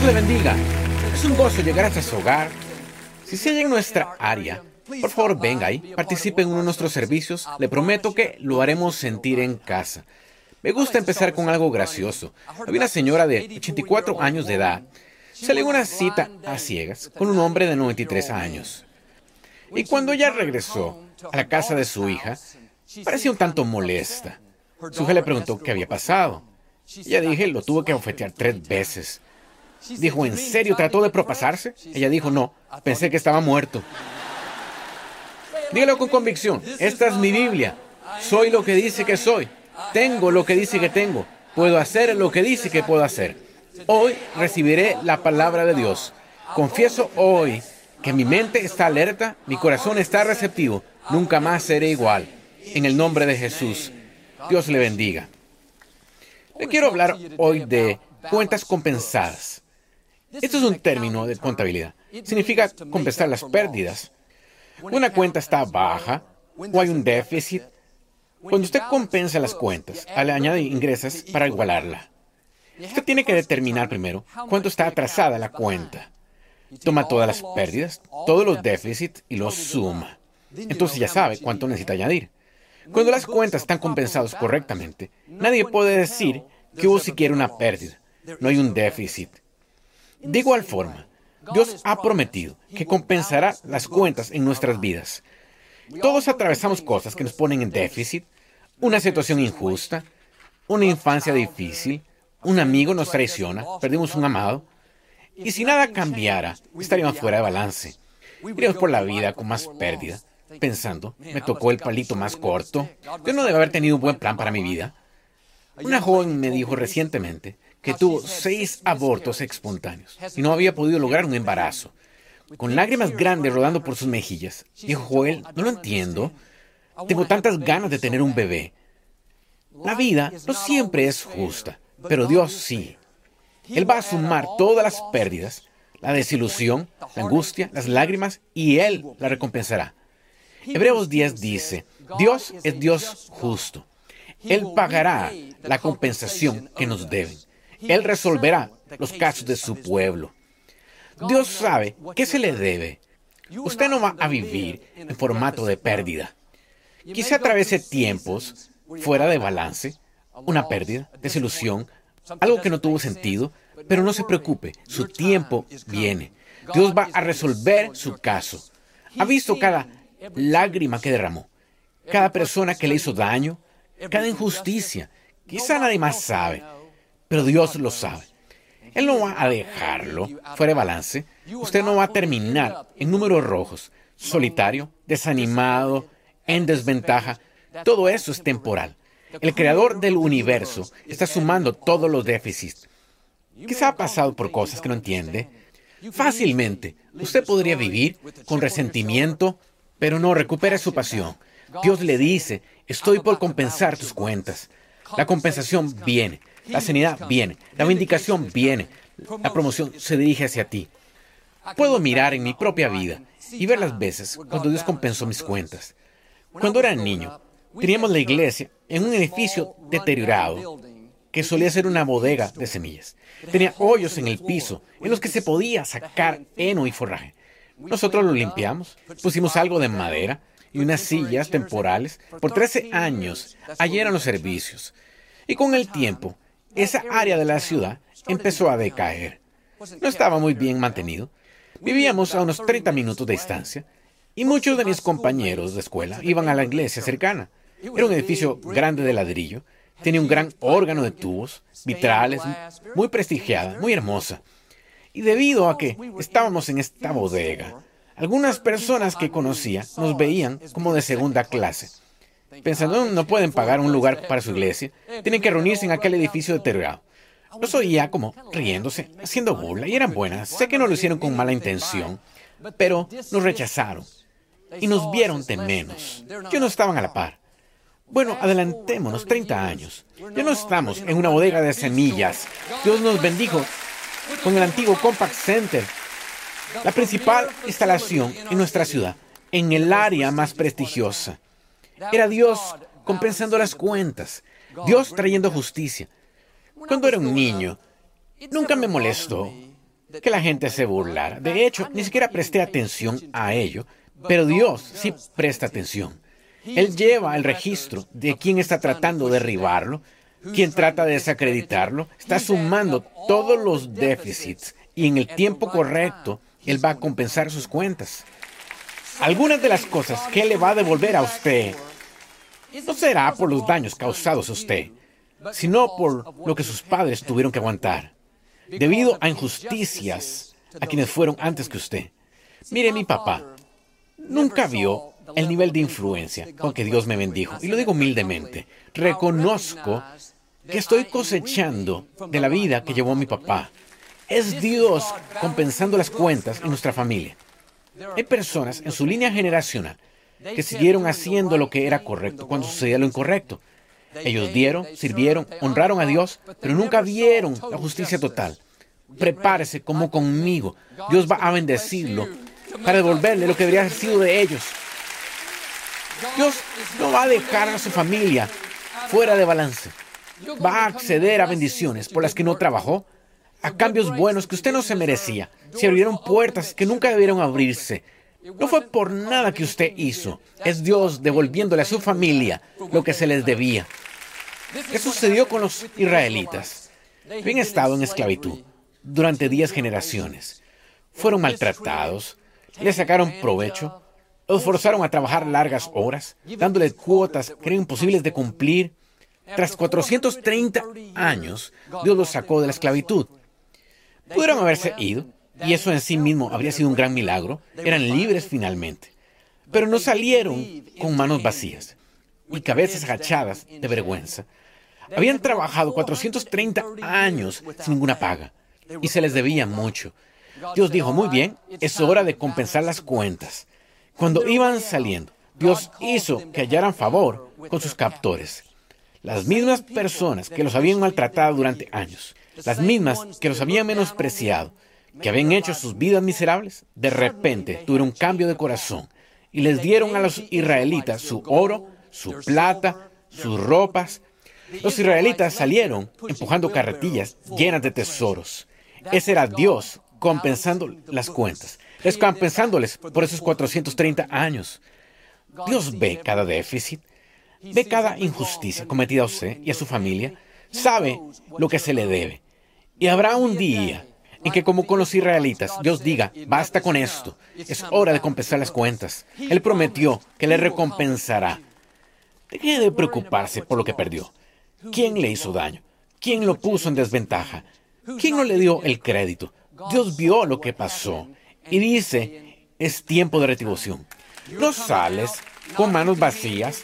Dios le bendiga. Es un gozo llegar hasta su hogar. Si sigue en nuestra área, por favor venga ahí, participe en uno de nuestros servicios. Le prometo que lo haremos sentir en casa. Me gusta empezar con algo gracioso. Había una señora de 84 años de edad. Salió una cita a ciegas con un hombre de 93 años. Y cuando ella regresó a la casa de su hija, parecía un tanto molesta. Su hija le preguntó qué había pasado. Ella dije, lo tuvo que ofetear tres veces. Dijo, ¿en serio trató de propasarse? Ella dijo, no, pensé que estaba muerto. Dígalo con convicción, esta es mi Biblia. Soy lo que dice que soy. Tengo lo que dice que tengo. Puedo hacer lo que dice que puedo hacer. Hoy recibiré la palabra de Dios. Confieso hoy que mi mente está alerta, mi corazón está receptivo. Nunca más seré igual. En el nombre de Jesús. Dios le bendiga. Le quiero hablar hoy de cuentas compensadas. Esto es un término de contabilidad. Significa compensar las pérdidas. Una cuenta está baja o hay un déficit. Cuando usted compensa las cuentas, le añade ingresos para igualarla. Usted tiene que determinar primero cuánto está atrasada la cuenta. Toma todas las pérdidas, todos los déficits y los suma. Entonces ya sabe cuánto necesita añadir. Cuando las cuentas están compensadas correctamente, nadie puede decir que hubo siquiera una pérdida. No hay un déficit. De igual forma, Dios ha prometido que compensará las cuentas en nuestras vidas. Todos atravesamos cosas que nos ponen en déficit, una situación injusta, una infancia difícil, un amigo nos traiciona, perdimos un amado, y si nada cambiara, estaríamos fuera de balance. Iríamos por la vida con más pérdida, pensando, me tocó el palito más corto, yo no debe haber tenido un buen plan para mi vida. Una joven me dijo recientemente que tuvo seis abortos espontáneos y no había podido lograr un embarazo. Con lágrimas grandes rodando por sus mejillas, dijo Joel, no lo entiendo. Tengo tantas ganas de tener un bebé. La vida no siempre es justa, pero Dios sí. Él va a sumar todas las pérdidas, la desilusión, la angustia, las lágrimas, y Él la recompensará. Hebreos 10 dice, Dios es Dios justo. Él pagará la compensación que nos deben. Él resolverá los casos de su pueblo. Dios sabe qué se le debe. Usted no va a vivir en formato de pérdida. Quizá atraviese tiempos fuera de balance, una pérdida, desilusión, algo que no tuvo sentido, pero no se preocupe, su tiempo viene. Dios va a resolver su caso. Ha visto cada lágrima que derramó, cada persona que le hizo daño, cada injusticia. Quizá nadie más sabe, pero Dios lo sabe. Él no va a dejarlo fuera de balance. Usted no va a terminar en números rojos, solitario, desanimado, en desventaja. Todo eso es temporal. El creador del universo está sumando todos los déficits. Quizá ha pasado por cosas que no entiende. Fácilmente, usted podría vivir con resentimiento, pero no recupera su pasión. Dios le dice, estoy por compensar tus cuentas. La compensación viene, la sanidad viene, la vindicación viene, la promoción se dirige hacia ti. Puedo mirar en mi propia vida y ver las veces cuando Dios compensó mis cuentas. Cuando era niño, teníamos la iglesia en un edificio deteriorado que solía ser una bodega de semillas. Tenía hoyos en el piso en los que se podía sacar heno y forraje. Nosotros lo limpiamos, pusimos algo de madera y unas sillas temporales. Por 13 años, allí eran los servicios. Y con el tiempo, esa área de la ciudad empezó a decaer. No estaba muy bien mantenido. Vivíamos a unos 30 minutos de distancia y muchos de mis compañeros de escuela iban a la iglesia cercana. Era un edificio grande de ladrillo, tenía un gran órgano de tubos, vitrales, muy prestigiada, muy hermosa. Y debido a que estábamos en esta bodega, algunas personas que conocía nos veían como de segunda clase. Pensando, no pueden pagar un lugar para su iglesia, tienen que reunirse en aquel edificio deteriorado. Los oía como riéndose, haciendo burla, y eran buenas. Sé que no lo hicieron con mala intención, pero nos rechazaron y nos vieron de menos. Que no estaban a la par. Bueno, adelantémonos 30 años. Ya no estamos en una bodega de semillas. Dios nos bendijo con el antiguo Compact Center, la principal instalación en nuestra ciudad, en el área más prestigiosa. Era Dios compensando las cuentas, Dios trayendo justicia. Cuando era un niño, nunca me molestó que la gente se burlara. De hecho, ni siquiera presté atención a ello, pero Dios sí presta atención. Él lleva el registro de quién está tratando de derribarlo, quién trata de desacreditarlo, está sumando todos los déficits y en el tiempo correcto Él va a compensar sus cuentas. Algunas de las cosas que Él le va a devolver a usted no será por los daños causados a usted, sino por lo que sus padres tuvieron que aguantar, debido a injusticias a quienes fueron antes que usted. Mire, mi papá nunca vio el nivel de influencia con que Dios me bendijo, y lo digo humildemente. Reconozco que estoy cosechando de la vida que llevó mi papá. Es Dios compensando las cuentas en nuestra familia. Hay personas en su línea generacional que siguieron haciendo lo que era correcto cuando sucedía lo incorrecto. Ellos dieron, sirvieron, honraron a Dios, pero nunca vieron la justicia total. Prepárese como conmigo. Dios va a bendecirlo para devolverle lo que debería haber sido de ellos. Dios no va a dejar a su familia fuera de balance. Va a acceder a bendiciones por las que no trabajó, a cambios buenos que usted no se merecía. Se abrieron puertas que nunca debieron abrirse. No fue por nada que usted hizo. Es Dios devolviéndole a su familia lo que se les debía. ¿Qué sucedió con los israelitas? Habían estado en esclavitud durante diez generaciones. Fueron maltratados, le sacaron provecho, los forzaron a trabajar largas horas, dándole cuotas que eran imposibles de cumplir. Tras 430 años, Dios los sacó de la esclavitud. Pudieron haberse ido, y eso en sí mismo habría sido un gran milagro. Eran libres finalmente. Pero no salieron con manos vacías y cabezas agachadas de vergüenza. Habían trabajado 430 años sin ninguna paga y se les debía mucho. Dios dijo, muy bien, es hora de compensar las cuentas. Cuando iban saliendo, Dios hizo que hallaran favor con sus captores. Las mismas personas que los habían maltratado durante años, las mismas que los habían menospreciado, que habían hecho sus vidas miserables, de repente tuvieron un cambio de corazón y les dieron a los israelitas su oro, su plata, sus ropas. Los israelitas salieron empujando carretillas llenas de tesoros. Ese era Dios compensando las cuentas, descompensándoles por esos 430 años. Dios ve cada déficit, ve cada injusticia cometida a usted y a su familia, sabe lo que se le debe. Y habrá un día en que como con los israelitas, Dios diga, basta con esto, es hora de compensar las cuentas. Él prometió que le recompensará. Deje de preocuparse por lo que perdió. ¿Quién le hizo daño? ¿Quién lo puso en desventaja? ¿Quién no le dio el crédito? Dios vio lo que pasó y dice, es tiempo de retribución. No sales con manos vacías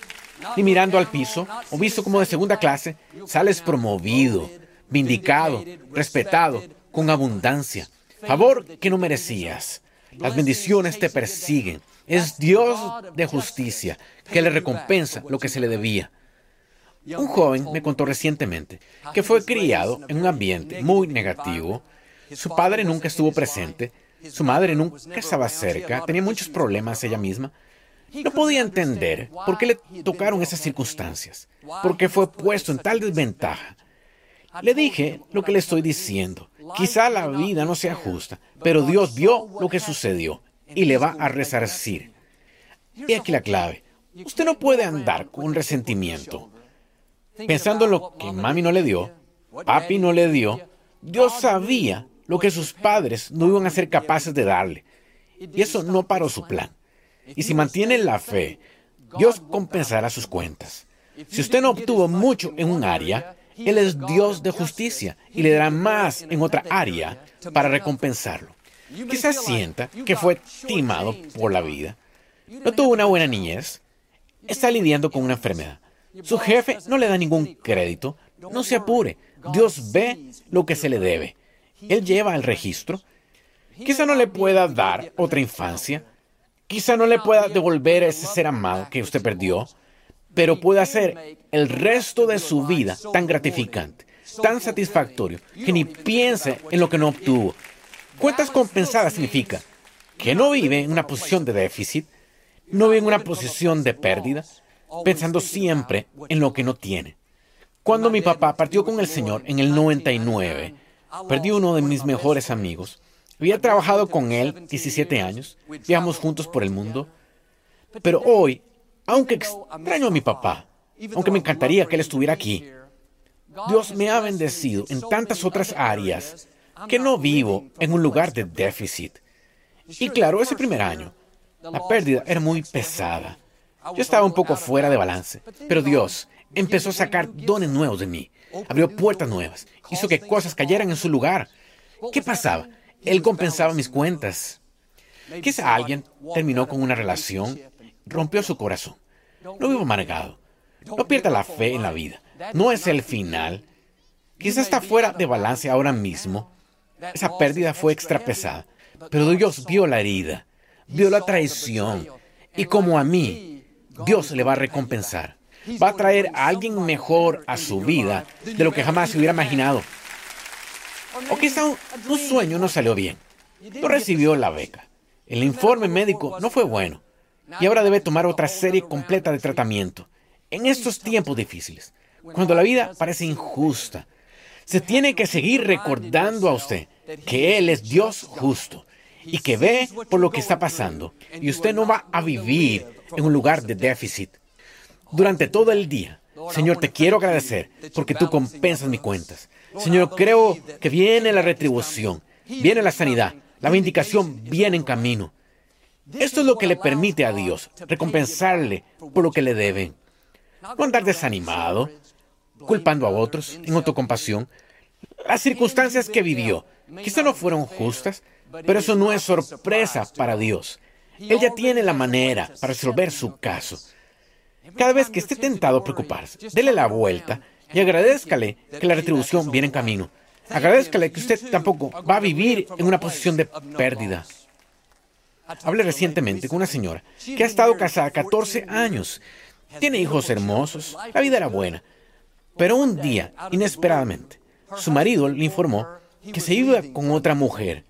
ni mirando al piso o visto como de segunda clase, sales promovido, vindicado, respetado, con abundancia, favor que no merecías. Las bendiciones te persiguen. Es Dios de justicia que le recompensa lo que se le debía. Un joven me contó recientemente que fue criado en un ambiente muy negativo. Su padre nunca estuvo presente, su madre nunca estaba cerca, tenía muchos problemas ella misma. No podía entender por qué le tocaron esas circunstancias, por qué fue puesto en tal desventaja. Le dije lo que le estoy diciendo. Quizá la vida no sea justa, pero Dios vio lo que sucedió y le va a resarcir. Y aquí la clave. Usted no puede andar con resentimiento pensando en lo que mami no le dio, papi no le dio, Dios sabía lo que sus padres no iban a ser capaces de darle. Y eso no paró su plan. Y si mantiene la fe, Dios compensará sus cuentas. Si usted no obtuvo mucho en un área, Él es Dios de justicia y le dará más en otra área para recompensarlo. Quizás sienta que fue timado por la vida. No tuvo una buena niñez. Está lidiando con una enfermedad. Su jefe no le da ningún crédito. No se apure. Dios ve lo que se le debe. Él lleva el registro. Quizá no le pueda dar otra infancia. Quizá no le pueda devolver ese ser amado que usted perdió. Pero puede hacer el resto de su vida tan gratificante, tan satisfactorio, que ni piense en lo que no obtuvo. Cuentas compensadas significa que no vive en una posición de déficit, no vive en una posición de pérdida, pensando siempre en lo que no tiene. Cuando mi papá partió con el Señor en el 99, perdí uno de mis mejores amigos. Había trabajado con él 17 años, viajamos juntos por el mundo, pero hoy, aunque extraño a mi papá, aunque me encantaría que él estuviera aquí, Dios me ha bendecido en tantas otras áreas que no vivo en un lugar de déficit. Y claro, ese primer año, la pérdida era muy pesada. Yo estaba un poco fuera de balance, pero Dios empezó a sacar dones nuevos de mí, abrió puertas nuevas, hizo que cosas cayeran en su lugar. ¿Qué pasaba? Él compensaba mis cuentas. Quizá alguien terminó con una relación, rompió su corazón. No vivo amargado. No pierda la fe en la vida. No es el final. Quizá está fuera de balance ahora mismo. Esa pérdida fue extra pesada. Pero Dios vio la herida, vio la traición. Y como a mí, Dios le va a recompensar. Va a traer a alguien mejor a su vida de lo que jamás se hubiera imaginado. O quizá un sueño no salió bien. No recibió la beca. El informe médico no fue bueno. Y ahora debe tomar otra serie completa de tratamiento. En estos tiempos difíciles, cuando la vida parece injusta, se tiene que seguir recordando a usted que Él es Dios justo y que ve por lo que está pasando. Y usted no va a vivir en un lugar de déficit. Durante todo el día, Señor, te quiero agradecer porque tú compensas mis cuentas. Señor, creo que viene la retribución, viene la sanidad, la vindicación viene en camino. Esto es lo que le permite a Dios recompensarle por lo que le deben. No andar desanimado, culpando a otros, en autocompasión. Las circunstancias que vivió quizá no fueron justas, pero eso no es sorpresa para Dios. Él ya tiene la manera para resolver su caso. Cada vez que esté tentado a preocuparse, dele la vuelta y agradezcale que la retribución viene en camino. Agradezcale que usted tampoco va a vivir en una posición de pérdida. Hablé recientemente con una señora que ha estado casada 14 años. Tiene hijos hermosos, la vida era buena. Pero un día, inesperadamente, su marido le informó que se iba con otra mujer.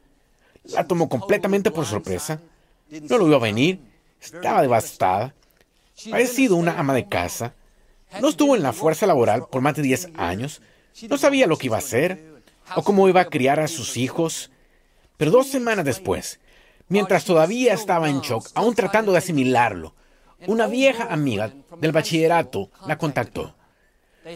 La tomó completamente por sorpresa. No lo vio venir. Estaba devastada. Había sido una ama de casa. No estuvo en la fuerza laboral por más de 10 años. No sabía lo que iba a hacer o cómo iba a criar a sus hijos. Pero dos semanas después, mientras todavía estaba en shock, aún tratando de asimilarlo, una vieja amiga del bachillerato la contactó.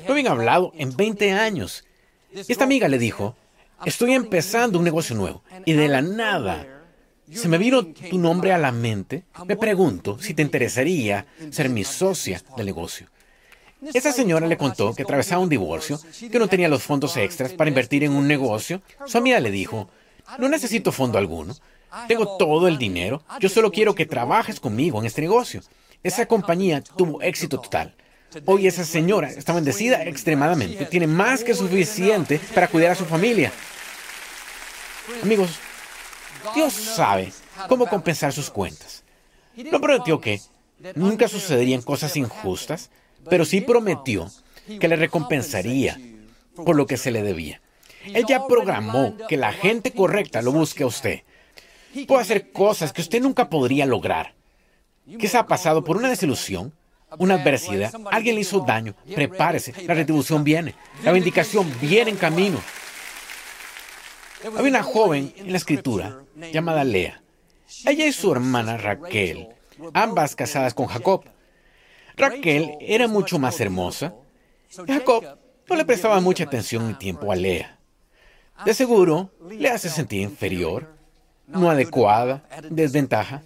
No habían hablado en 20 años. Esta amiga le dijo, estoy empezando un negocio nuevo y de la nada se me vino tu nombre a la mente. Me pregunto si te interesaría ser mi socia del negocio. Esa señora le contó que atravesaba un divorcio, que no tenía los fondos extras para invertir en un negocio. Su amiga le dijo, no necesito fondo alguno, tengo todo el dinero, yo solo quiero que trabajes conmigo en este negocio. Esa compañía tuvo éxito total. Hoy esa señora está bendecida extremadamente, tiene más que suficiente para cuidar a su familia. Amigos, Dios sabe cómo compensar sus cuentas. No prometió que nunca sucederían cosas injustas, pero sí prometió que le recompensaría por lo que se le debía. Él ya programó que la gente correcta lo busque a usted. Puede hacer cosas que usted nunca podría lograr. Quizá ha pasado por una desilusión, una adversidad, alguien le hizo daño. Prepárese, la retribución viene, la vindicación viene en camino. Había una joven en la escritura llamada Lea. Ella y su hermana Raquel, ambas casadas con Jacob. Raquel era mucho más hermosa y Jacob no le prestaba mucha atención ni tiempo a Lea. De seguro, le hace sentir inferior, no adecuada, desventaja.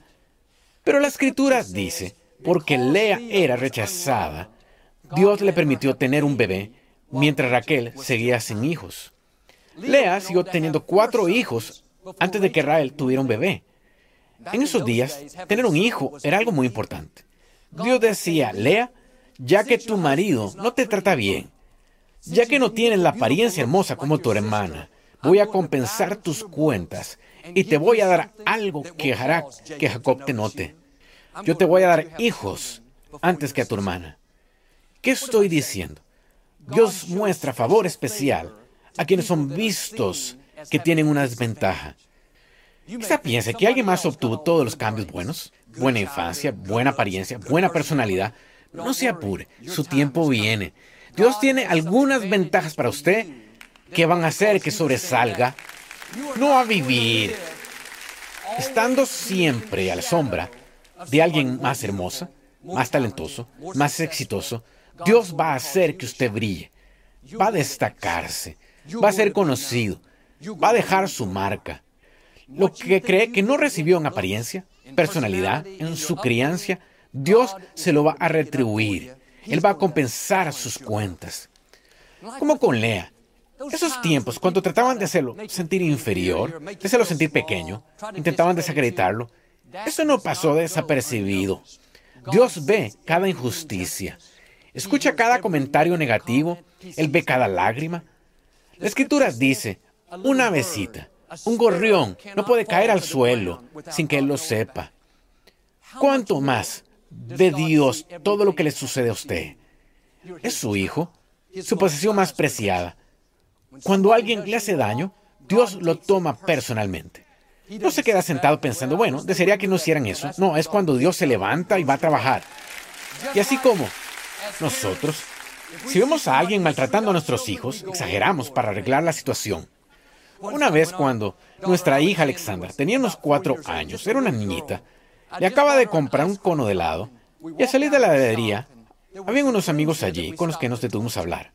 Pero la escritura dice, porque Lea era rechazada, Dios le permitió tener un bebé mientras Raquel seguía sin hijos. Lea siguió teniendo cuatro hijos antes de que Raquel tuviera un bebé. En esos días, tener un hijo era algo muy importante. Dios decía, Lea, ya que tu marido no te trata bien, ya que no tienes la apariencia hermosa como tu hermana, voy a compensar tus cuentas y te voy a dar algo que hará que Jacob te note. Yo te voy a dar hijos antes que a tu hermana. ¿Qué estoy diciendo? Dios muestra favor especial a quienes son vistos que tienen una desventaja. Quizá piense que alguien más obtuvo todos los cambios buenos, buena infancia, buena apariencia, buena personalidad. No se apure, su tiempo viene. Dios tiene algunas ventajas para usted que van a hacer que sobresalga, no a vivir estando siempre a la sombra de alguien más hermosa, más talentoso, más exitoso, Dios va a hacer que usted brille, va a destacarse, va a ser conocido, va a dejar su marca. Lo que cree que no recibió en apariencia, personalidad, en su crianza, Dios se lo va a retribuir. Él va a compensar sus cuentas. Como con Lea. Esos tiempos, cuando trataban de hacerlo sentir inferior, de hacerlo sentir pequeño, intentaban desacreditarlo, eso no pasó desapercibido. Dios ve cada injusticia, escucha cada comentario negativo, Él ve cada lágrima. La escritura dice, una besita, un gorrión no puede caer al suelo sin que Él lo sepa. ¿Cuánto más de Dios todo lo que le sucede a usted? Es su hijo, su posesión más preciada. Cuando alguien le hace daño, Dios lo toma personalmente. No se queda sentado pensando, bueno, desearía que no hicieran eso. No, es cuando Dios se levanta y va a trabajar. Y así como nosotros, si vemos a alguien maltratando a nuestros hijos, exageramos para arreglar la situación. Una vez cuando nuestra hija Alexandra tenía unos cuatro años, era una niñita, le acaba de comprar un cono de helado y al salir de la heladería, había unos amigos allí con los que nos detuvimos a hablar.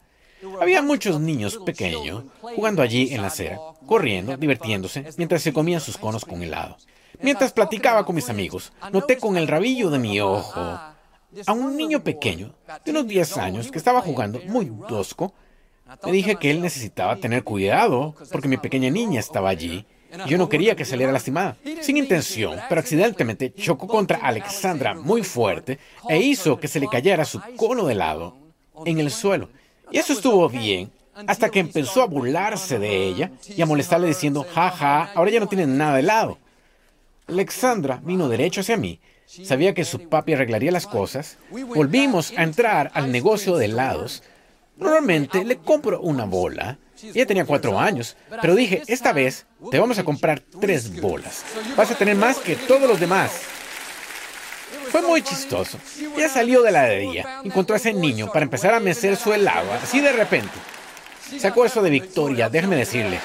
Había muchos niños pequeños jugando allí en la acera, corriendo, divirtiéndose, mientras se comían sus conos con helado. Mientras platicaba con mis amigos, noté con el rabillo de mi ojo a un niño pequeño de unos 10 años que estaba jugando muy tosco. Me dije que él necesitaba tener cuidado porque mi pequeña niña estaba allí y yo no quería que saliera lastimada. Sin intención, pero accidentalmente chocó contra Alexandra muy fuerte e hizo que se le cayera su cono de helado en el suelo. Y eso estuvo bien, hasta que empezó a burlarse de ella y a molestarle diciendo, jaja, ja, ahora ya no tiene nada de helado. Alexandra vino derecho hacia mí. Sabía que su papi arreglaría las cosas. Volvimos a entrar al negocio de helados. Normalmente le compro una bola. Ella tenía cuatro años, pero dije, esta vez te vamos a comprar tres bolas. Vas a tener más que todos los demás. Fue muy chistoso. Ella salió de la heladería, encontró a ese niño para empezar a mecer su helado, así de repente. Sacó eso de Victoria, déjame decirle.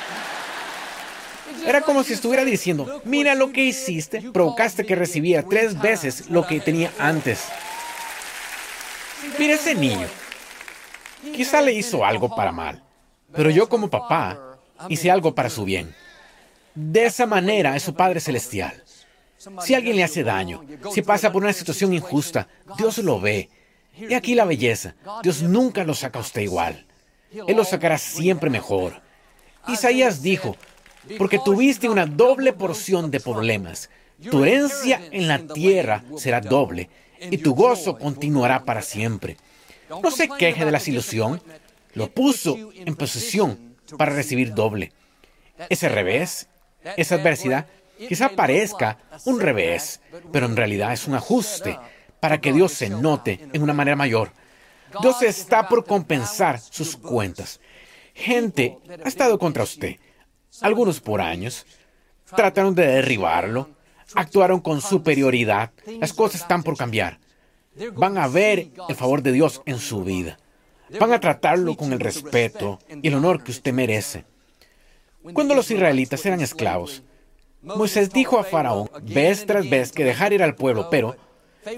Era como si estuviera diciendo, mira lo que hiciste, provocaste que recibiera tres veces lo que tenía antes. Mira ese niño. Quizá le hizo algo para mal, pero yo como papá hice algo para su bien. De esa manera es su Padre Celestial. Si alguien le hace daño, si pasa por una situación injusta, Dios lo ve. Y aquí la belleza. Dios nunca lo saca a usted igual. Él lo sacará siempre mejor. Isaías dijo, porque tuviste una doble porción de problemas. Tu herencia en la tierra será doble y tu gozo continuará para siempre. No se queje de la ilusión. Lo puso en posesión para recibir doble. Ese revés, esa adversidad, Quizá parezca un revés, pero en realidad es un ajuste para que Dios se note en una manera mayor. Dios está por compensar sus cuentas. Gente ha estado contra usted. Algunos por años. Trataron de derribarlo. Actuaron con superioridad. Las cosas están por cambiar. Van a ver el favor de Dios en su vida. Van a tratarlo con el respeto y el honor que usted merece. Cuando los israelitas eran esclavos, Moisés dijo a Faraón vez tras vez que dejar ir al pueblo, pero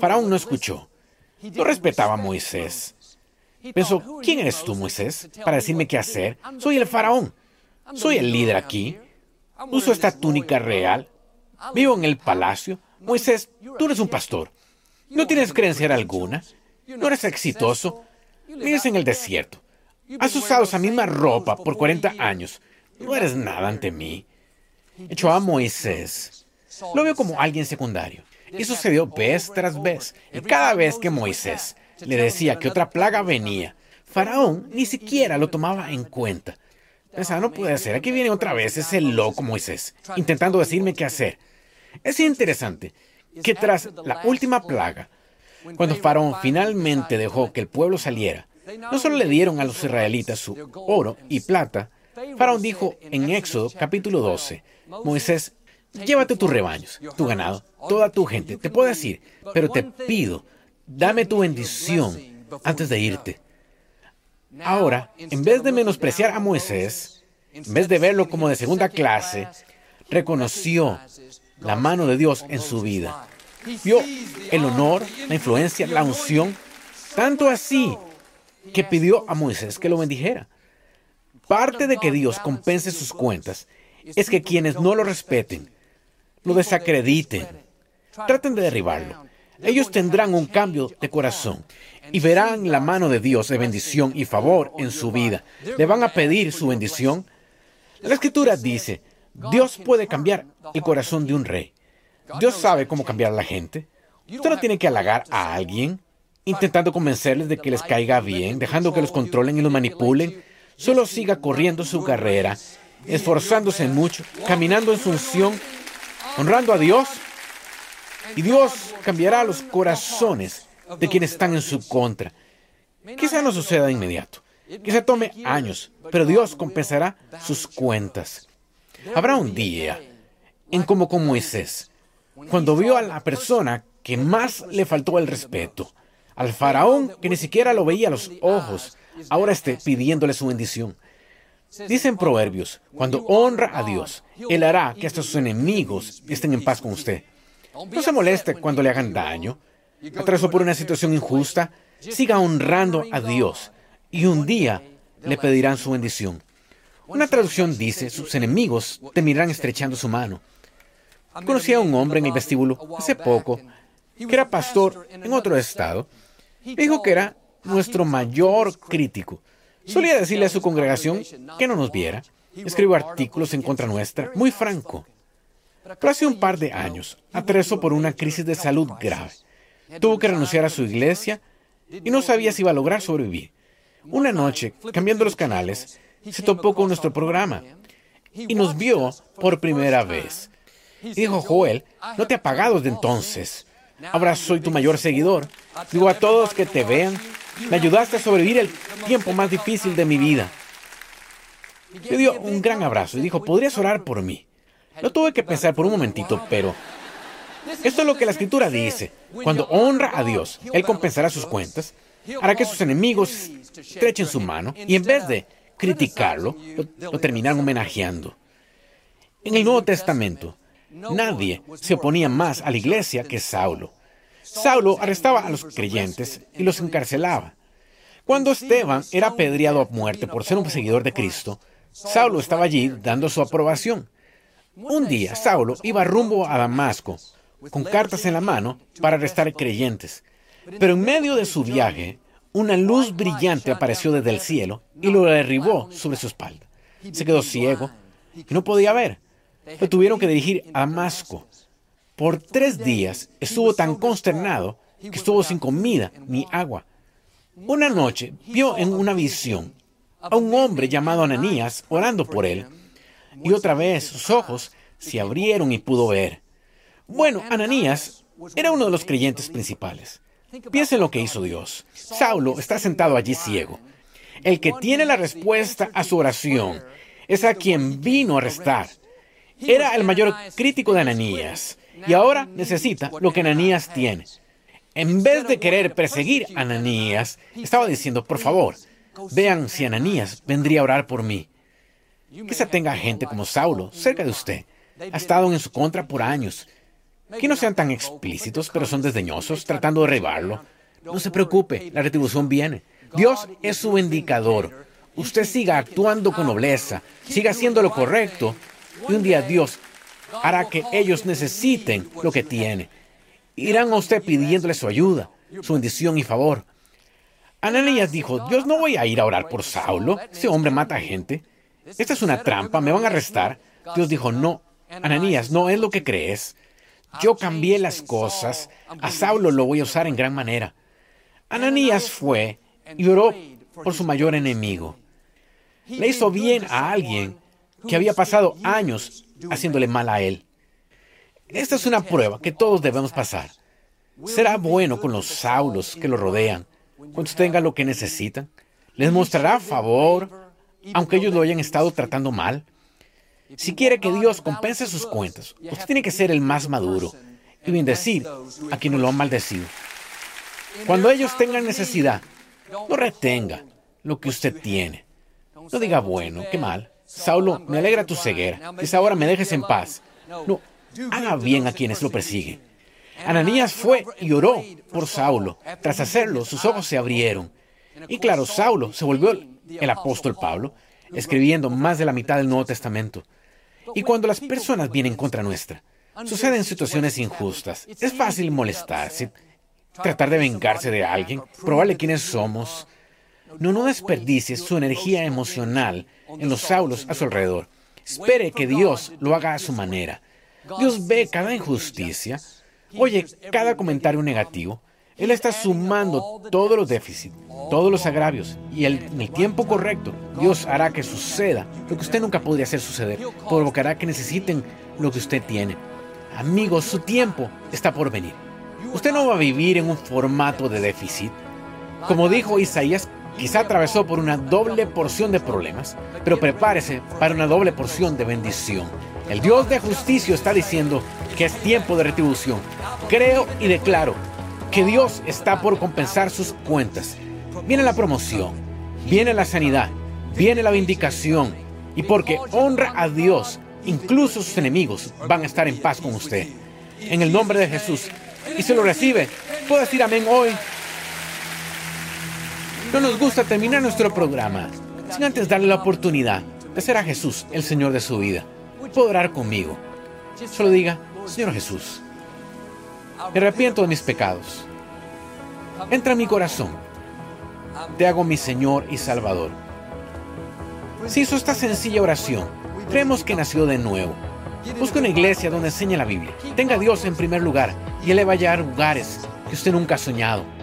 Faraón no escuchó. No respetaba a Moisés. Pensó, ¿quién eres tú, Moisés, para decirme qué hacer? Soy el faraón. Soy el líder aquí. Uso esta túnica real. Vivo en el palacio. Moisés, tú eres un pastor. No tienes creencia alguna. No eres exitoso. Vives en el desierto. Has usado esa misma ropa por 40 años. No eres nada ante mí echó a Moisés. Lo veo como alguien secundario. Y sucedió vez tras vez. Y cada vez que Moisés le decía que otra plaga venía, Faraón ni siquiera lo tomaba en cuenta. Pensaba, no puede ser, aquí viene otra vez ese loco Moisés, intentando decirme qué hacer. Es interesante que tras la última plaga, cuando Faraón finalmente dejó que el pueblo saliera, no solo le dieron a los israelitas su oro y plata, Faraón dijo en Éxodo capítulo 12, Moisés, llévate tus rebaños, tu ganado, toda tu gente, te puedo decir, pero te pido, dame tu bendición antes de irte. Ahora, en vez de menospreciar a Moisés, en vez de verlo como de segunda clase, reconoció la mano de Dios en su vida. Vio el honor, la influencia, la unción, tanto así que pidió a Moisés que lo bendijera. Parte de que Dios compense sus cuentas es que quienes no lo respeten, lo desacrediten, traten de derribarlo. Ellos tendrán un cambio de corazón y verán la mano de Dios de bendición y favor en su vida. Le van a pedir su bendición. La escritura dice, Dios puede cambiar el corazón de un rey. Dios sabe cómo cambiar a la gente. Usted no tiene que halagar a alguien, intentando convencerles de que les caiga bien, dejando que los controlen y los manipulen. Solo siga corriendo su carrera, esforzándose mucho, caminando en su unción, honrando a Dios. Y Dios cambiará los corazones de quienes están en su contra. Quizá no suceda de inmediato. Quizá tome años, pero Dios compensará sus cuentas. Habrá un día en como con Moisés, cuando vio a la persona que más le faltó el respeto, al faraón que ni siquiera lo veía a los ojos, ahora esté pidiéndole su bendición. Dicen Proverbios, cuando honra a Dios, Él hará que hasta sus enemigos estén en paz con usted. No se moleste cuando le hagan daño. Atravesó por una situación injusta. Siga honrando a Dios y un día le pedirán su bendición. Una traducción dice, sus enemigos te mirarán estrechando su mano. Conocí a un hombre en el vestíbulo hace poco que era pastor en otro estado. Dijo que era nuestro mayor crítico. Solía decirle a su congregación que no nos viera. Escribió artículos en contra nuestra, muy franco. Pero hace un par de años atravesó por una crisis de salud grave. Tuvo que renunciar a su iglesia y no sabía si iba a lograr sobrevivir. Una noche, cambiando los canales, se topó con nuestro programa y nos vio por primera vez. Dijo, Joel, no te he apagado desde entonces. Ahora soy tu mayor seguidor. Digo a todos que te vean, me ayudaste a sobrevivir el tiempo más difícil de mi vida. Me dio un gran abrazo y dijo, ¿podrías orar por mí? Lo tuve que pensar por un momentito, pero esto es lo que la escritura dice. Cuando honra a Dios, Él compensará sus cuentas, hará que sus enemigos estrechen su mano y en vez de criticarlo, lo, lo terminarán homenajeando. En el Nuevo Testamento, nadie se oponía más a la iglesia que Saulo. Saulo arrestaba a los creyentes y los encarcelaba. Cuando Esteban era apedreado a muerte por ser un seguidor de Cristo, Saulo estaba allí dando su aprobación. Un día, Saulo iba rumbo a Damasco con cartas en la mano para arrestar creyentes. Pero en medio de su viaje, una luz brillante apareció desde el cielo y lo derribó sobre su espalda. Se quedó ciego y no podía ver. Lo tuvieron que dirigir a Damasco. Por tres días estuvo tan consternado que estuvo sin comida ni agua. Una noche vio en una visión a un hombre llamado Ananías orando por él y otra vez sus ojos se abrieron y pudo ver. Bueno, Ananías era uno de los creyentes principales. Piensen lo que hizo Dios. Saulo está sentado allí ciego. El que tiene la respuesta a su oración es a quien vino a arrestar. Era el mayor crítico de Ananías y ahora necesita lo que Ananías tiene. En vez de querer perseguir a Ananías, estaba diciendo, por favor, vean si Ananías vendría a orar por mí. Quizá tenga gente como Saulo cerca de usted. Ha estado en su contra por años. Que no sean tan explícitos, pero son desdeñosos, tratando de derribarlo. No se preocupe, la retribución viene. Dios es su indicador. Usted siga actuando con nobleza, siga haciendo lo correcto, y un día Dios hará que ellos necesiten lo que tiene. Irán a usted pidiéndole su ayuda, su bendición y favor. Ananías dijo, Dios no voy a ir a orar por Saulo, ese hombre mata gente. Esta es una trampa, me van a arrestar. Dios dijo, no, Ananías, no es lo que crees. Yo cambié las cosas. A Saulo lo voy a usar en gran manera. Ananías fue y oró por su mayor enemigo. Le hizo bien a alguien que había pasado años haciéndole mal a él. Esta es una prueba que todos debemos pasar. Será bueno con los Saulos que lo rodean, cuando tengan lo que necesitan. Les mostrará favor, aunque ellos lo hayan estado tratando mal. Si quiere que Dios compense sus cuentas, usted tiene que ser el más maduro y bendecir a quienes lo han maldecido. Cuando ellos tengan necesidad, no retenga lo que usted tiene. No diga, bueno, qué mal. Saulo, me alegra tu ceguera. Quizá ahora me dejes en paz. No, Haga bien a quienes lo persiguen. Ananías fue y oró por Saulo. Tras hacerlo, sus ojos se abrieron. Y claro, Saulo se volvió el apóstol Pablo, escribiendo más de la mitad del Nuevo Testamento. Y cuando las personas vienen contra nuestra, suceden situaciones injustas. Es fácil molestarse, tratar de vengarse de alguien, probarle quiénes somos. No, no desperdicie su energía emocional en los saulos a su alrededor. Espere que Dios lo haga a su manera. Dios ve cada injusticia, oye cada comentario negativo. Él está sumando todos los déficits, todos los agravios, y en el tiempo correcto, Dios hará que suceda lo que usted nunca podría hacer suceder. Provocará que necesiten lo que usted tiene. Amigos, su tiempo está por venir. Usted no va a vivir en un formato de déficit. Como dijo Isaías, quizá atravesó por una doble porción de problemas, pero prepárese para una doble porción de bendición. El Dios de justicia está diciendo que es tiempo de retribución. Creo y declaro que Dios está por compensar sus cuentas. Viene la promoción, viene la sanidad, viene la vindicación. Y porque honra a Dios, incluso sus enemigos van a estar en paz con usted. En el nombre de Jesús. Y se lo recibe. ¿Puedo decir amén hoy? No nos gusta terminar nuestro programa sin antes darle la oportunidad de ser a Jesús el Señor de su vida. Puedo orar conmigo. Solo diga, Señor Jesús, me arrepiento de mis pecados. Entra en mi corazón. Te hago mi Señor y Salvador. Si hizo esta sencilla oración, creemos que nació de nuevo. Busque una iglesia donde enseñe la Biblia. Tenga a Dios en primer lugar y Él le va a llevar lugares que usted nunca ha soñado.